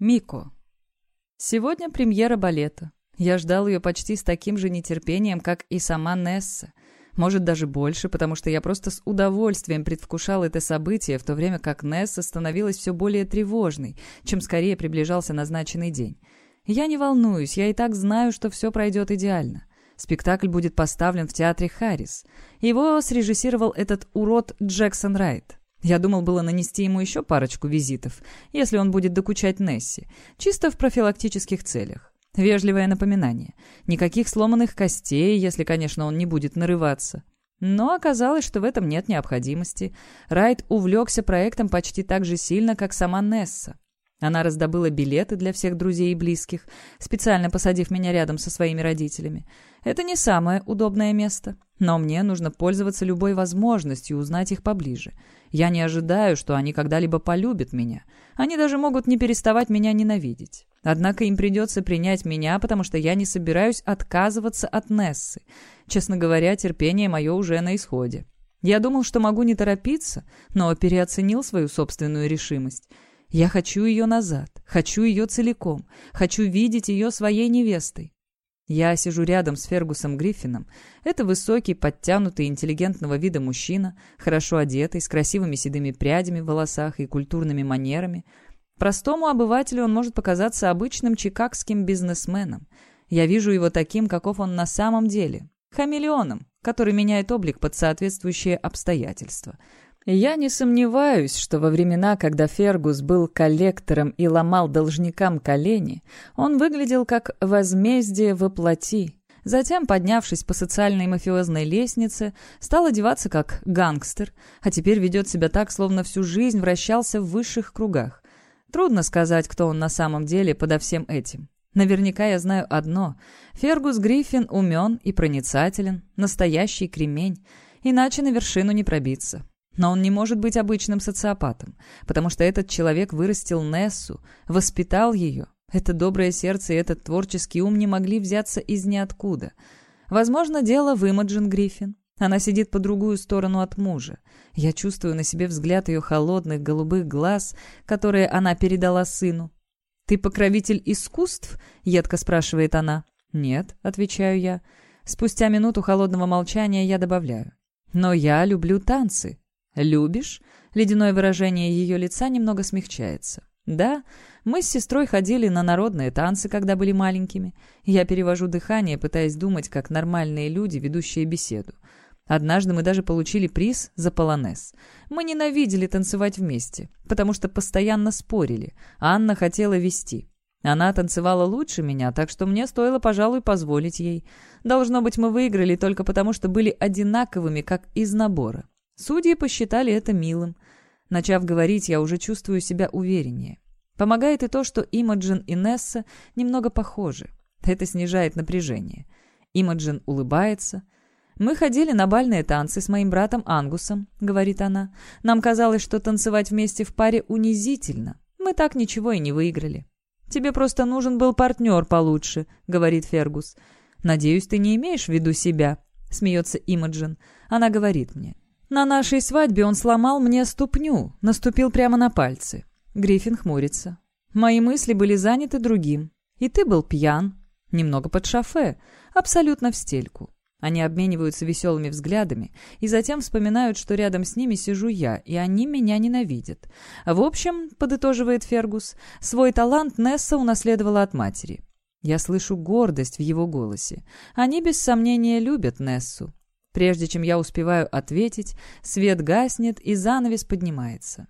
Мико. Сегодня премьера балета. Я ждал ее почти с таким же нетерпением, как и сама Несса. Может, даже больше, потому что я просто с удовольствием предвкушал это событие, в то время как Несса становилась все более тревожной, чем скорее приближался назначенный день. Я не волнуюсь, я и так знаю, что все пройдет идеально. Спектакль будет поставлен в театре «Харрис». Его срежиссировал этот урод Джексон Райт. Я думал было нанести ему еще парочку визитов, если он будет докучать Несси, чисто в профилактических целях. Вежливое напоминание. Никаких сломанных костей, если, конечно, он не будет нарываться. Но оказалось, что в этом нет необходимости. Райт увлекся проектом почти так же сильно, как сама Несса. Она раздобыла билеты для всех друзей и близких, специально посадив меня рядом со своими родителями. Это не самое удобное место, но мне нужно пользоваться любой возможностью узнать их поближе. Я не ожидаю, что они когда-либо полюбят меня. Они даже могут не переставать меня ненавидеть. Однако им придется принять меня, потому что я не собираюсь отказываться от Нессы. Честно говоря, терпение мое уже на исходе. Я думал, что могу не торопиться, но переоценил свою собственную решимость. Я хочу ее назад, хочу ее целиком, хочу видеть ее своей невестой. Я сижу рядом с Фергусом Гриффином. Это высокий, подтянутый, интеллигентного вида мужчина, хорошо одетый, с красивыми седыми прядями в волосах и культурными манерами. Простому обывателю он может показаться обычным чикагским бизнесменом. Я вижу его таким, каков он на самом деле. Хамелеоном, который меняет облик под соответствующие обстоятельства. Я не сомневаюсь, что во времена, когда Фергус был коллектором и ломал должникам колени, он выглядел как возмездие воплоти. Затем, поднявшись по социальной мафиозной лестнице, стал одеваться как гангстер, а теперь ведет себя так, словно всю жизнь вращался в высших кругах. Трудно сказать, кто он на самом деле подо всем этим. Наверняка я знаю одно. Фергус Гриффин умен и проницателен, настоящий кремень, иначе на вершину не пробиться. Но он не может быть обычным социопатом, потому что этот человек вырастил Нессу, воспитал ее. Это доброе сердце и этот творческий ум не могли взяться из ниоткуда. Возможно, дело в Имаджин Гриффин. Она сидит по другую сторону от мужа. Я чувствую на себе взгляд ее холодных голубых глаз, которые она передала сыну. «Ты покровитель искусств?» — едко спрашивает она. «Нет», — отвечаю я. Спустя минуту холодного молчания я добавляю. «Но я люблю танцы». «Любишь?» Ледяное выражение ее лица немного смягчается. «Да, мы с сестрой ходили на народные танцы, когда были маленькими. Я перевожу дыхание, пытаясь думать, как нормальные люди, ведущие беседу. Однажды мы даже получили приз за полонез. Мы ненавидели танцевать вместе, потому что постоянно спорили. Анна хотела вести. Она танцевала лучше меня, так что мне стоило, пожалуй, позволить ей. Должно быть, мы выиграли только потому, что были одинаковыми, как из набора. Судьи посчитали это милым. Начав говорить, я уже чувствую себя увереннее. Помогает и то, что Имаджин и Несса немного похожи. Это снижает напряжение. Имаджин улыбается. «Мы ходили на бальные танцы с моим братом Ангусом», — говорит она. «Нам казалось, что танцевать вместе в паре унизительно. Мы так ничего и не выиграли». «Тебе просто нужен был партнер получше», — говорит Фергус. «Надеюсь, ты не имеешь в виду себя», — смеется Имаджин. Она говорит мне. На нашей свадьбе он сломал мне ступню, наступил прямо на пальцы. Гриффин хмурится. Мои мысли были заняты другим. И ты был пьян. Немного под шофе. Абсолютно в стельку. Они обмениваются веселыми взглядами и затем вспоминают, что рядом с ними сижу я, и они меня ненавидят. В общем, подытоживает Фергус, свой талант Несса унаследовала от матери. Я слышу гордость в его голосе. Они без сомнения любят Нессу. Прежде чем я успеваю ответить, свет гаснет и занавес поднимается.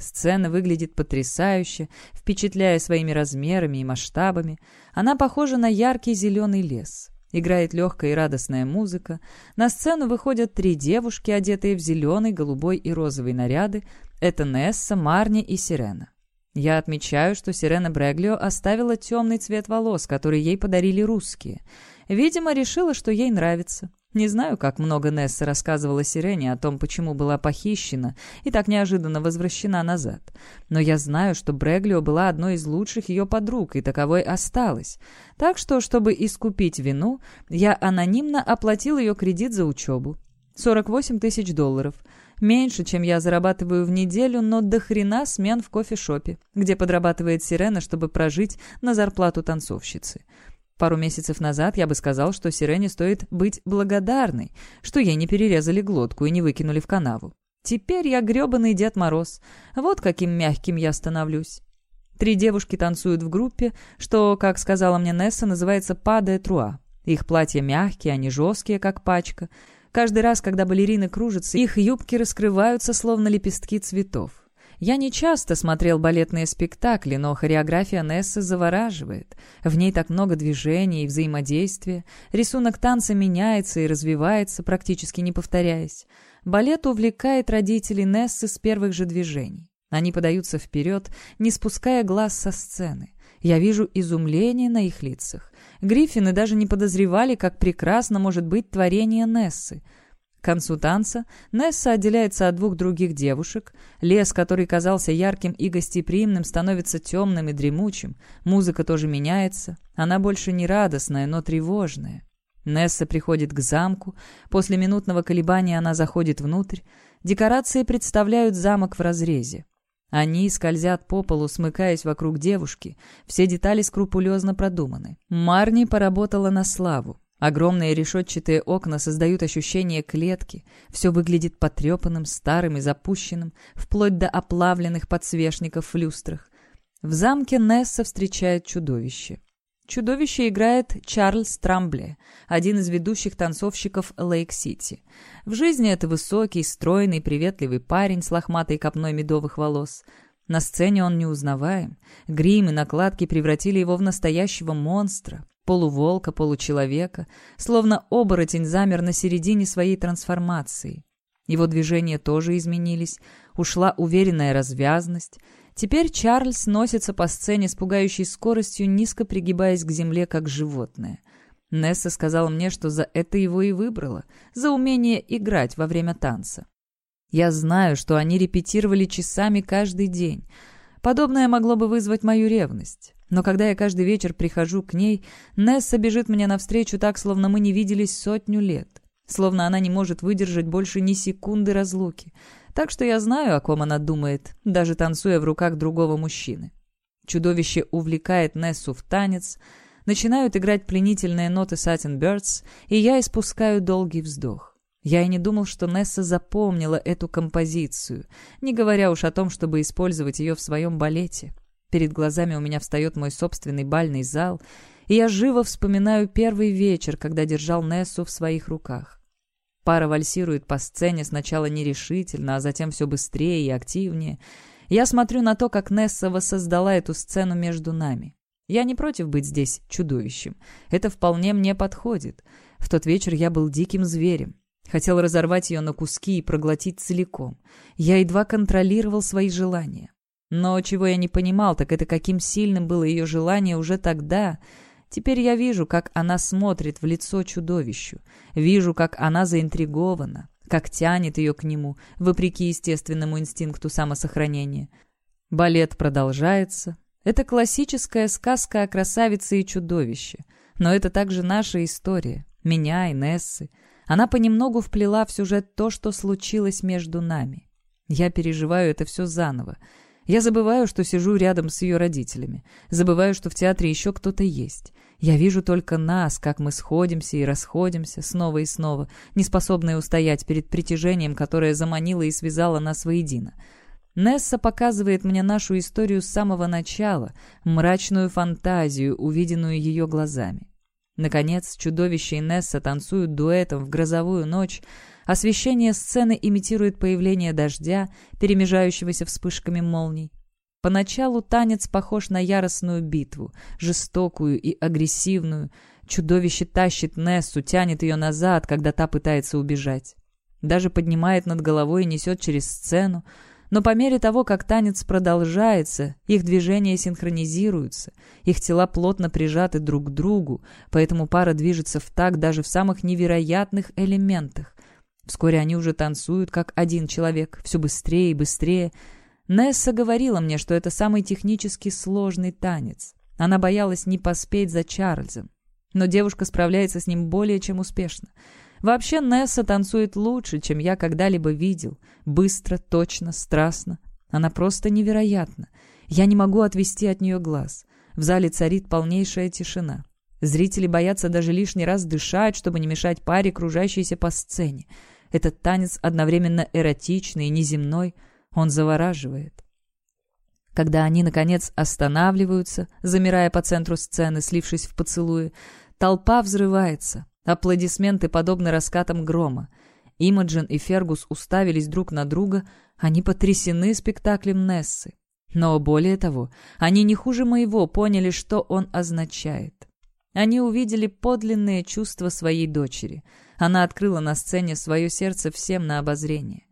Сцена выглядит потрясающе, впечатляя своими размерами и масштабами. Она похожа на яркий зеленый лес. Играет легкая и радостная музыка. На сцену выходят три девушки, одетые в зеленый, голубой и розовый наряды. Это Несса, Марни и Сирена. Я отмечаю, что Сирена Бреглио оставила темный цвет волос, который ей подарили русские. Видимо, решила, что ей нравится. Не знаю, как много Несса рассказывала Сирене о том, почему была похищена и так неожиданно возвращена назад. Но я знаю, что Бреглио была одной из лучших ее подруг, и таковой осталась. Так что, чтобы искупить вину, я анонимно оплатил ее кредит за учебу. 48 тысяч долларов. Меньше, чем я зарабатываю в неделю, но до хрена смен в кофешопе, где подрабатывает Сирена, чтобы прожить на зарплату танцовщицы. Пару месяцев назад я бы сказал, что Сирене стоит быть благодарной, что ей не перерезали глотку и не выкинули в канаву. Теперь я грёбаный Дед Мороз. Вот каким мягким я становлюсь. Три девушки танцуют в группе, что, как сказала мне Несса, называется «падая труа». Их платья мягкие, они жесткие, как пачка. Каждый раз, когда балерины кружатся, их юбки раскрываются, словно лепестки цветов. Я не часто смотрел балетные спектакли, но хореография Нессы завораживает. В ней так много движений и взаимодействия. Рисунок танца меняется и развивается, практически не повторяясь. Балет увлекает родителей Нессы с первых же движений. Они подаются вперед, не спуская глаз со сцены. Я вижу изумление на их лицах. Гриффины даже не подозревали, как прекрасно может быть творение Нессы — к концу танца Несса отделяется от двух других девушек. Лес, который казался ярким и гостеприимным, становится темным и дремучим. Музыка тоже меняется. Она больше не радостная, но тревожная. Несса приходит к замку. После минутного колебания она заходит внутрь. Декорации представляют замок в разрезе. Они скользят по полу, смыкаясь вокруг девушки. Все детали скрупулезно продуманы. Марни поработала на славу. Огромные решетчатые окна создают ощущение клетки. Все выглядит потрепанным, старым и запущенным, вплоть до оплавленных подсвечников в люстрах. В замке Несса встречает чудовище. Чудовище играет Чарльз Трамбле, один из ведущих танцовщиков Лейк-Сити. В жизни это высокий, стройный, приветливый парень с лохматой копной медовых волос. На сцене он неузнаваем. Грим и накладки превратили его в настоящего монстра, полуволка, получеловека, словно оборотень замер на середине своей трансформации. Его движения тоже изменились, ушла уверенная развязность. Теперь Чарльз носится по сцене с пугающей скоростью, низко пригибаясь к земле, как животное. Несса сказала мне, что за это его и выбрала, за умение играть во время танца. Я знаю, что они репетировали часами каждый день. Подобное могло бы вызвать мою ревность. Но когда я каждый вечер прихожу к ней, Несса бежит мне навстречу так, словно мы не виделись сотню лет. Словно она не может выдержать больше ни секунды разлуки. Так что я знаю, о ком она думает, даже танцуя в руках другого мужчины. Чудовище увлекает Нессу в танец, начинают играть пленительные ноты Satin Birds, и я испускаю долгий вздох. Я и не думал, что Несса запомнила эту композицию, не говоря уж о том, чтобы использовать ее в своем балете. Перед глазами у меня встает мой собственный бальный зал, и я живо вспоминаю первый вечер, когда держал Нессу в своих руках. Пара вальсирует по сцене сначала нерешительно, а затем все быстрее и активнее. Я смотрю на то, как Несса воссоздала эту сцену между нами. Я не против быть здесь чудовищем. Это вполне мне подходит. В тот вечер я был диким зверем. Хотел разорвать ее на куски и проглотить целиком. Я едва контролировал свои желания. Но чего я не понимал, так это каким сильным было ее желание уже тогда. Теперь я вижу, как она смотрит в лицо чудовищу. Вижу, как она заинтригована, как тянет ее к нему, вопреки естественному инстинкту самосохранения. Балет продолжается. Это классическая сказка о красавице и чудовище. Но это также наша история, меня и Нессы. Она понемногу вплела в сюжет то, что случилось между нами. Я переживаю это все заново. Я забываю, что сижу рядом с ее родителями. Забываю, что в театре еще кто-то есть. Я вижу только нас, как мы сходимся и расходимся снова и снова, не способные устоять перед притяжением, которое заманило и связало нас воедино. Несса показывает мне нашу историю с самого начала, мрачную фантазию, увиденную ее глазами. Наконец, чудовище и Несса танцуют дуэтом в грозовую ночь, Освещение сцены имитирует появление дождя, перемежающегося вспышками молний. Поначалу танец похож на яростную битву, жестокую и агрессивную. Чудовище тащит Нессу, тянет ее назад, когда та пытается убежать. Даже поднимает над головой и несет через сцену. Но по мере того, как танец продолжается, их движения синхронизируются, их тела плотно прижаты друг к другу, поэтому пара движется в такт даже в самых невероятных элементах. Вскоре они уже танцуют, как один человек, все быстрее и быстрее. Несса говорила мне, что это самый технически сложный танец. Она боялась не поспеть за Чарльзом. Но девушка справляется с ним более чем успешно. Вообще Несса танцует лучше, чем я когда-либо видел. Быстро, точно, страстно. Она просто невероятна. Я не могу отвести от нее глаз. В зале царит полнейшая тишина. Зрители боятся даже лишний раз дышать, чтобы не мешать паре, кружащейся по сцене. Этот танец одновременно эротичный и неземной. Он завораживает. Когда они, наконец, останавливаются, замирая по центру сцены, слившись в поцелуи, толпа взрывается. Аплодисменты подобны раскатам грома. Имаджин и Фергус уставились друг на друга, они потрясены спектаклем Нессы. Но более того, они не хуже моего поняли, что он означает. Они увидели подлинные чувства своей дочери. Она открыла на сцене свое сердце всем на обозрение.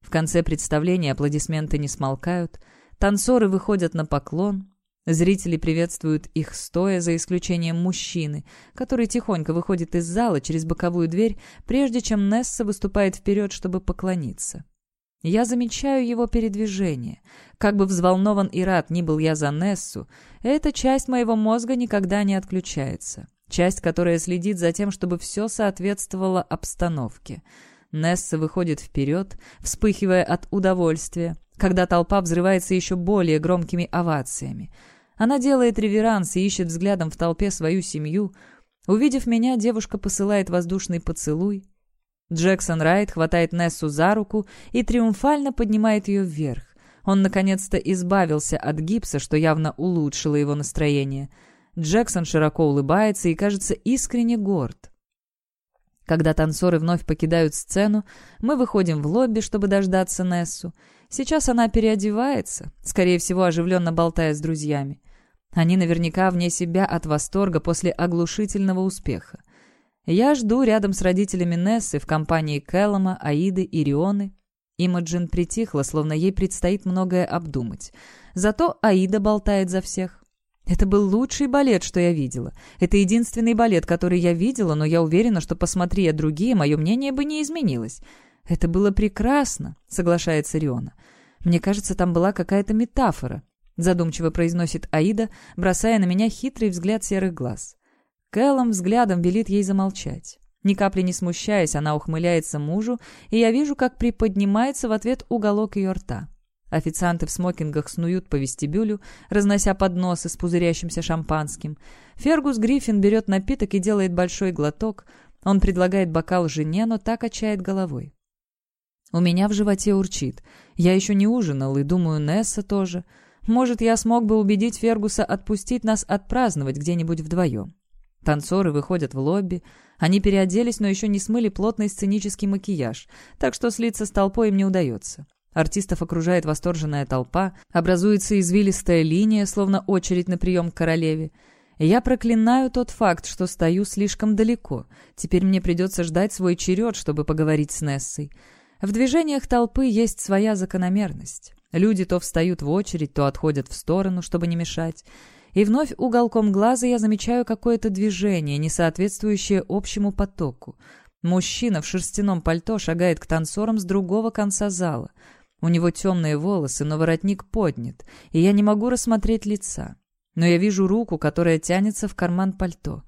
В конце представления аплодисменты не смолкают, танцоры выходят на поклон, Зрители приветствуют их стоя, за исключением мужчины, который тихонько выходит из зала через боковую дверь, прежде чем Несса выступает вперед, чтобы поклониться. Я замечаю его передвижение. Как бы взволнован и рад ни был я за Нессу, эта часть моего мозга никогда не отключается. Часть, которая следит за тем, чтобы все соответствовало обстановке. Несса выходит вперед, вспыхивая от удовольствия, когда толпа взрывается еще более громкими овациями. Она делает реверанс и ищет взглядом в толпе свою семью. Увидев меня, девушка посылает воздушный поцелуй. Джексон Райт хватает Нессу за руку и триумфально поднимает ее вверх. Он наконец-то избавился от гипса, что явно улучшило его настроение. Джексон широко улыбается и кажется искренне горд. Когда танцоры вновь покидают сцену, мы выходим в лобби, чтобы дождаться Нессу. Сейчас она переодевается, скорее всего, оживленно болтая с друзьями. Они наверняка вне себя от восторга после оглушительного успеха. Я жду рядом с родителями Нессы в компании Кэллома, Аиды и Рионы. Имаджин притихла, словно ей предстоит многое обдумать. Зато Аида болтает за всех. Это был лучший балет, что я видела. Это единственный балет, который я видела, но я уверена, что, посмотри я другие, мое мнение бы не изменилось. «Это было прекрасно», — соглашается Риона. «Мне кажется, там была какая-то метафора», — задумчиво произносит Аида, бросая на меня хитрый взгляд серых глаз. Кэллом взглядом велит ей замолчать. Ни капли не смущаясь, она ухмыляется мужу, и я вижу, как приподнимается в ответ уголок ее рта. Официанты в смокингах снуют по вестибюлю, разнося подносы с пузырящимся шампанским. Фергус Гриффин берет напиток и делает большой глоток. Он предлагает бокал жене, но так качает головой. У меня в животе урчит. Я еще не ужинал, и думаю, Несса тоже. Может, я смог бы убедить Фергуса отпустить нас отпраздновать где-нибудь вдвоем. Танцоры выходят в лобби. Они переоделись, но еще не смыли плотный сценический макияж, так что слиться с толпой им не удается. Артистов окружает восторженная толпа, образуется извилистая линия, словно очередь на прием к королеве. Я проклинаю тот факт, что стою слишком далеко. Теперь мне придется ждать свой черед, чтобы поговорить с Нессой. В движениях толпы есть своя закономерность. Люди то встают в очередь, то отходят в сторону, чтобы не мешать. И вновь уголком глаза я замечаю какое-то движение, не соответствующее общему потоку. Мужчина в шерстяном пальто шагает к танцорам с другого конца зала. У него темные волосы, но воротник поднят, и я не могу рассмотреть лица. Но я вижу руку, которая тянется в карман пальто.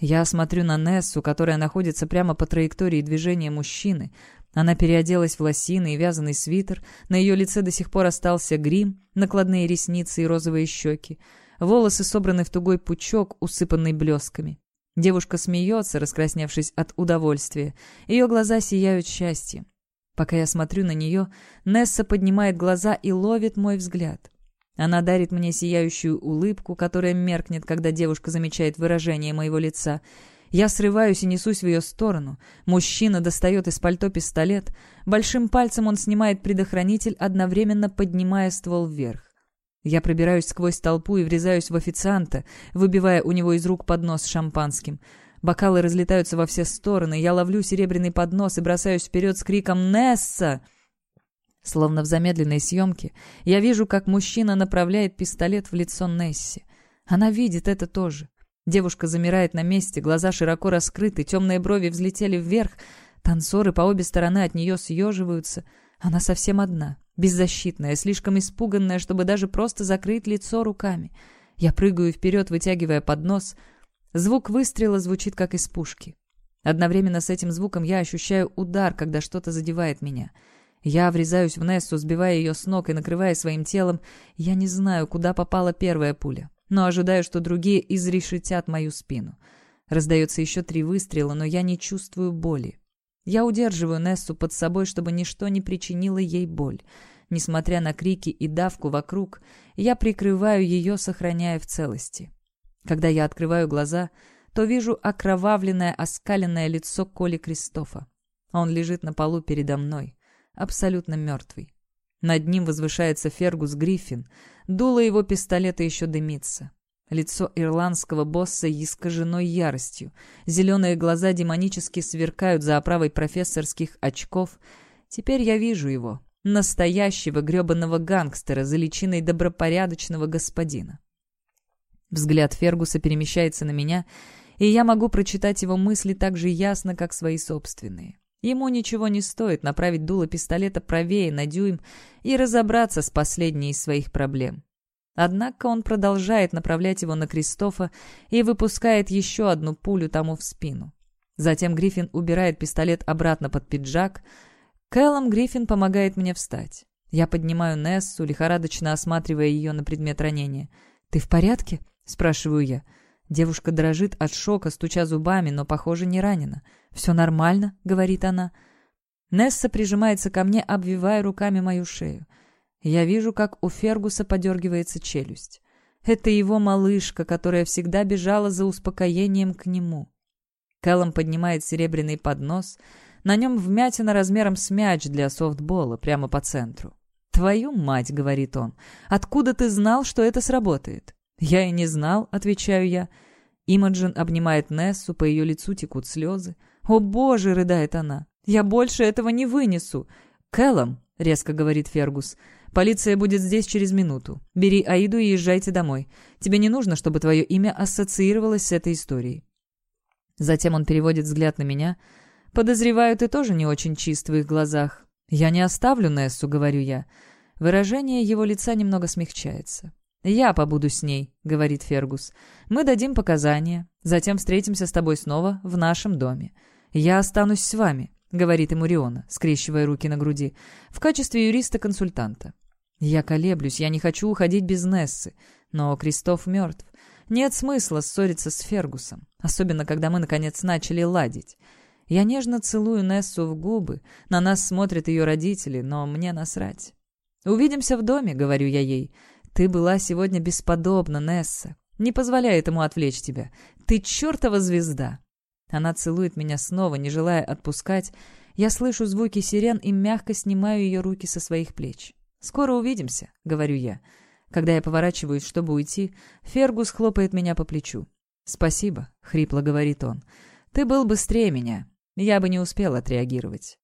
Я смотрю на Нессу, которая находится прямо по траектории движения мужчины, она переоделась в лосины и вязаный свитер, на ее лице до сих пор остался грим, накладные ресницы и розовые щеки. Волосы собраны в тугой пучок, усыпанный блесками. Девушка смеется, раскрасневшись от удовольствия. Ее глаза сияют счастьем. Пока я смотрю на нее, Несса поднимает глаза и ловит мой взгляд. Она дарит мне сияющую улыбку, которая меркнет, когда девушка замечает выражение моего лица — я срываюсь и несусь в ее сторону. Мужчина достает из пальто пистолет. Большим пальцем он снимает предохранитель, одновременно поднимая ствол вверх. Я пробираюсь сквозь толпу и врезаюсь в официанта, выбивая у него из рук поднос с шампанским. Бокалы разлетаются во все стороны. Я ловлю серебряный поднос и бросаюсь вперед с криком «Несса!». Словно в замедленной съемке, я вижу, как мужчина направляет пистолет в лицо Несси. Она видит это тоже. Девушка замирает на месте, глаза широко раскрыты, темные брови взлетели вверх. Танцоры по обе стороны от нее съеживаются. Она совсем одна, беззащитная, слишком испуганная, чтобы даже просто закрыть лицо руками. Я прыгаю вперед, вытягивая поднос. Звук выстрела звучит, как из пушки. Одновременно с этим звуком я ощущаю удар, когда что-то задевает меня. Я врезаюсь в Нессу, сбивая ее с ног и накрывая своим телом. Я не знаю, куда попала первая пуля, но ожидаю, что другие изрешетят мою спину. Раздается еще три выстрела, но я не чувствую боли. Я удерживаю Нессу под собой, чтобы ничто не причинило ей боль. Несмотря на крики и давку вокруг, я прикрываю ее, сохраняя в целости. Когда я открываю глаза, то вижу окровавленное, оскаленное лицо Коли Кристофа. Он лежит на полу передо мной, абсолютно мертвый. Над ним возвышается Фергус Гриффин, дуло его пистолета еще дымится. Лицо ирландского босса искажено яростью. Зеленые глаза демонически сверкают за оправой профессорских очков. Теперь я вижу его, настоящего гребаного гангстера за личиной добропорядочного господина. Взгляд Фергуса перемещается на меня, и я могу прочитать его мысли так же ясно, как свои собственные. Ему ничего не стоит направить дуло пистолета правее на дюйм и разобраться с последней из своих проблем. Однако он продолжает направлять его на Кристофа и выпускает еще одну пулю тому в спину. Затем Гриффин убирает пистолет обратно под пиджак. Кэллом Гриффин помогает мне встать. Я поднимаю Нессу, лихорадочно осматривая ее на предмет ранения. «Ты в порядке?» — спрашиваю я. Девушка дрожит от шока, стуча зубами, но, похоже, не ранена. «Все нормально», — говорит она. Несса прижимается ко мне, обвивая руками мою шею. Я вижу, как у Фергуса подергивается челюсть. Это его малышка, которая всегда бежала за успокоением к нему. Кэллом поднимает серебряный поднос. На нем вмятина размером с мяч для софтбола, прямо по центру. «Твою мать», — говорит он, — «откуда ты знал, что это сработает?» «Я и не знал», — отвечаю я. Имаджин обнимает Нессу, по ее лицу текут слезы. «О боже!» — рыдает она. «Я больше этого не вынесу!» «Кэллом!» — резко говорит Фергус. «Полиция будет здесь через минуту. Бери Аиду и езжайте домой. Тебе не нужно, чтобы твое имя ассоциировалось с этой историей». Затем он переводит взгляд на меня. «Подозреваю, ты тоже не очень чист в их глазах. Я не оставлю Нессу», — говорю я. Выражение его лица немного смягчается. «Я побуду с ней», — говорит Фергус. «Мы дадим показания, затем встретимся с тобой снова в нашем доме. Я останусь с вами», — говорит ему Риона, скрещивая руки на груди, «в качестве юриста-консультанта». Я колеблюсь, я не хочу уходить без Нессы, но Кристоф мертв. Нет смысла ссориться с Фергусом, особенно когда мы, наконец, начали ладить. Я нежно целую Нессу в губы, на нас смотрят ее родители, но мне насрать. «Увидимся в доме», — говорю я ей. «Ты была сегодня бесподобна, Несса. Не позволяй этому отвлечь тебя. Ты чертова звезда!» Она целует меня снова, не желая отпускать. Я слышу звуки сирен и мягко снимаю ее руки со своих плеч. «Скоро увидимся», — говорю я. Когда я поворачиваюсь, чтобы уйти, Фергус хлопает меня по плечу. «Спасибо», — хрипло говорит он. «Ты был быстрее меня. Я бы не успел отреагировать».